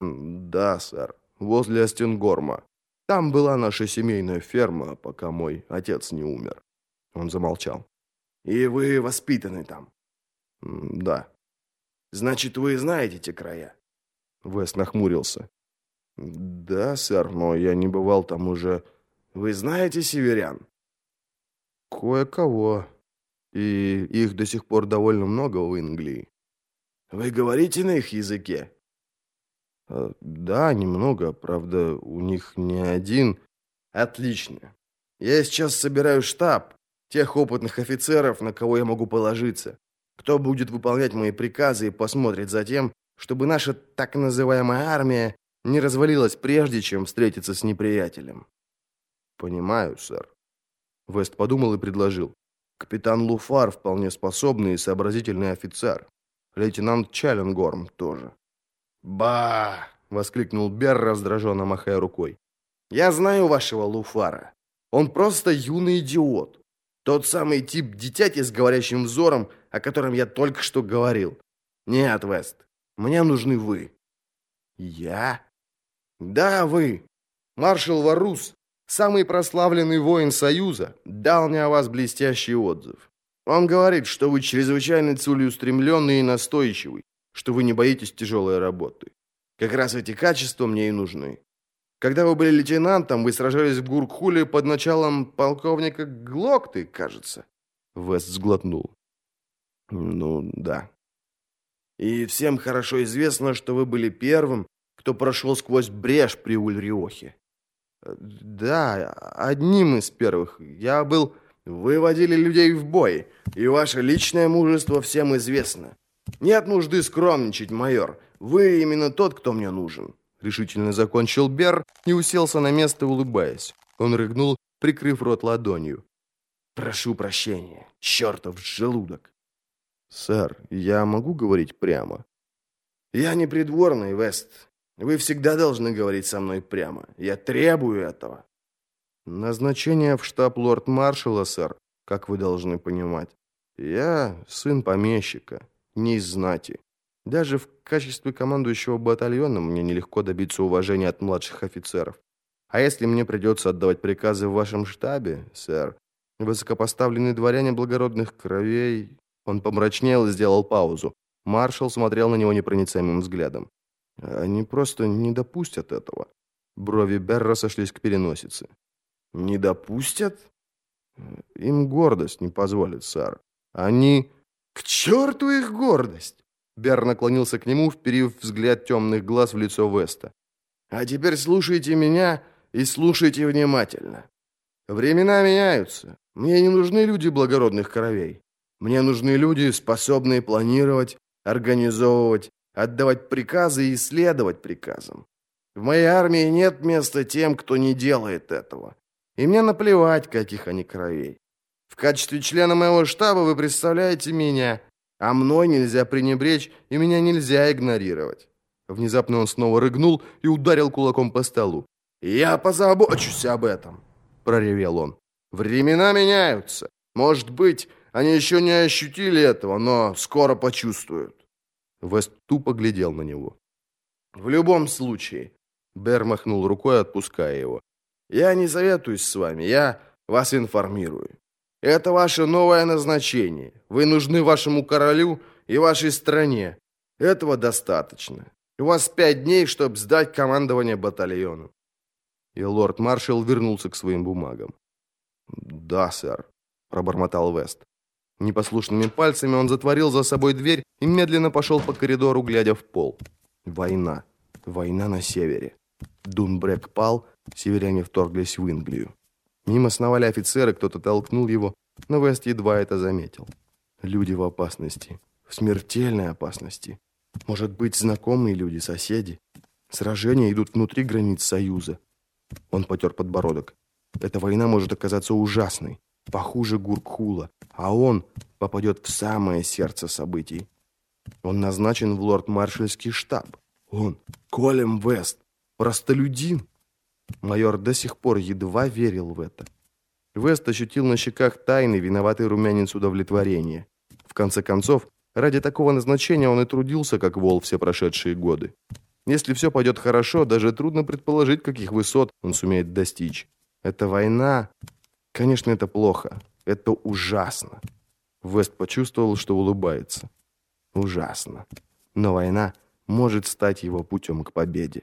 «Да, сэр, возле Астенгорма. Там была наша семейная ферма, пока мой отец не умер». Он замолчал. «И вы воспитаны там?» «Да». «Значит, вы знаете те края?» Вест нахмурился. «Да, сэр, но я не бывал там уже...» «Вы знаете северян?» «Кое-кого. И их до сих пор довольно много в Англии». «Вы говорите на их языке?» Э, «Да, немного. Правда, у них не один...» «Отлично. Я сейчас собираю штаб, тех опытных офицеров, на кого я могу положиться, кто будет выполнять мои приказы и посмотрит за тем, чтобы наша так называемая армия не развалилась прежде, чем встретиться с неприятелем». «Понимаю, сэр». Вест подумал и предложил. «Капитан Луфар вполне способный и сообразительный офицер. Лейтенант Чалленгорм тоже». «Ба!» — воскликнул Бер, раздраженно махая рукой. «Я знаю вашего Луфара. Он просто юный идиот. Тот самый тип дитяти с говорящим взором, о котором я только что говорил. Нет, Вест, мне нужны вы». «Я?» «Да, вы. Маршал Варус, самый прославленный воин Союза, дал мне о вас блестящий отзыв. Он говорит, что вы чрезвычайно целеустремленный и настойчивый, что вы не боитесь тяжелой работы. Как раз эти качества мне и нужны. Когда вы были лейтенантом, вы сражались в Гуркхуле под началом полковника Глокты, кажется. Вест сглотнул. Ну, да. И всем хорошо известно, что вы были первым, кто прошел сквозь брешь при Ульриохе. Да, одним из первых. Я был... Вы водили людей в бой, и ваше личное мужество всем известно. «Нет нужды скромничать, майор. Вы именно тот, кто мне нужен». Решительно закончил Бер и уселся на место, улыбаясь. Он рыгнул, прикрыв рот ладонью. «Прошу прощения, чертов желудок». «Сэр, я могу говорить прямо?» «Я не придворный, Вест. Вы всегда должны говорить со мной прямо. Я требую этого». «Назначение в штаб лорд-маршала, сэр, как вы должны понимать. Я сын помещика не из знати. Даже в качестве командующего батальоном мне нелегко добиться уважения от младших офицеров. А если мне придется отдавать приказы в вашем штабе, сэр, высокопоставленные дворяне благородных кровей...» Он помрачнел и сделал паузу. Маршал смотрел на него непроницаемым взглядом. «Они просто не допустят этого». Брови Берра сошлись к переносице. «Не допустят?» «Им гордость не позволит, сэр. Они...» «К черту их гордость!» Бер наклонился к нему, вперив взгляд темных глаз в лицо Веста. «А теперь слушайте меня и слушайте внимательно. Времена меняются. Мне не нужны люди благородных кровей. Мне нужны люди, способные планировать, организовывать, отдавать приказы и следовать приказам. В моей армии нет места тем, кто не делает этого. И мне наплевать, каких они кровей. В качестве члена моего штаба вы представляете меня, а мной нельзя пренебречь, и меня нельзя игнорировать». Внезапно он снова рыгнул и ударил кулаком по столу. «Я позабочусь об этом», — проревел он. «Времена меняются. Может быть, они еще не ощутили этого, но скоро почувствуют». Вест тупо глядел на него. «В любом случае», — Бер махнул рукой, отпуская его, «я не советуюсь с вами, я вас информирую. Это ваше новое назначение. Вы нужны вашему королю и вашей стране. Этого достаточно. У вас пять дней, чтобы сдать командование батальону». И лорд-маршал вернулся к своим бумагам. «Да, сэр», — пробормотал Вест. Непослушными пальцами он затворил за собой дверь и медленно пошел по коридору, глядя в пол. Война. Война на севере. Дунбрек пал, северяне вторглись в Англию. Мимо сновали офицеры, кто-то толкнул его, но Вест едва это заметил. Люди в опасности, в смертельной опасности. Может быть, знакомые люди, соседи. Сражения идут внутри границ Союза. Он потер подбородок. Эта война может оказаться ужасной, похуже Гуркхула, а он попадет в самое сердце событий. Он назначен в лорд-маршальский штаб. Он, Колем Вест, простолюдин. Майор до сих пор едва верил в это. Вест ощутил на щеках тайный, виноватый румянец удовлетворения. В конце концов, ради такого назначения он и трудился, как вол все прошедшие годы. Если все пойдет хорошо, даже трудно предположить, каких высот он сумеет достичь. Это война. Конечно, это плохо. Это ужасно. Вест почувствовал, что улыбается. Ужасно. Но война может стать его путем к победе.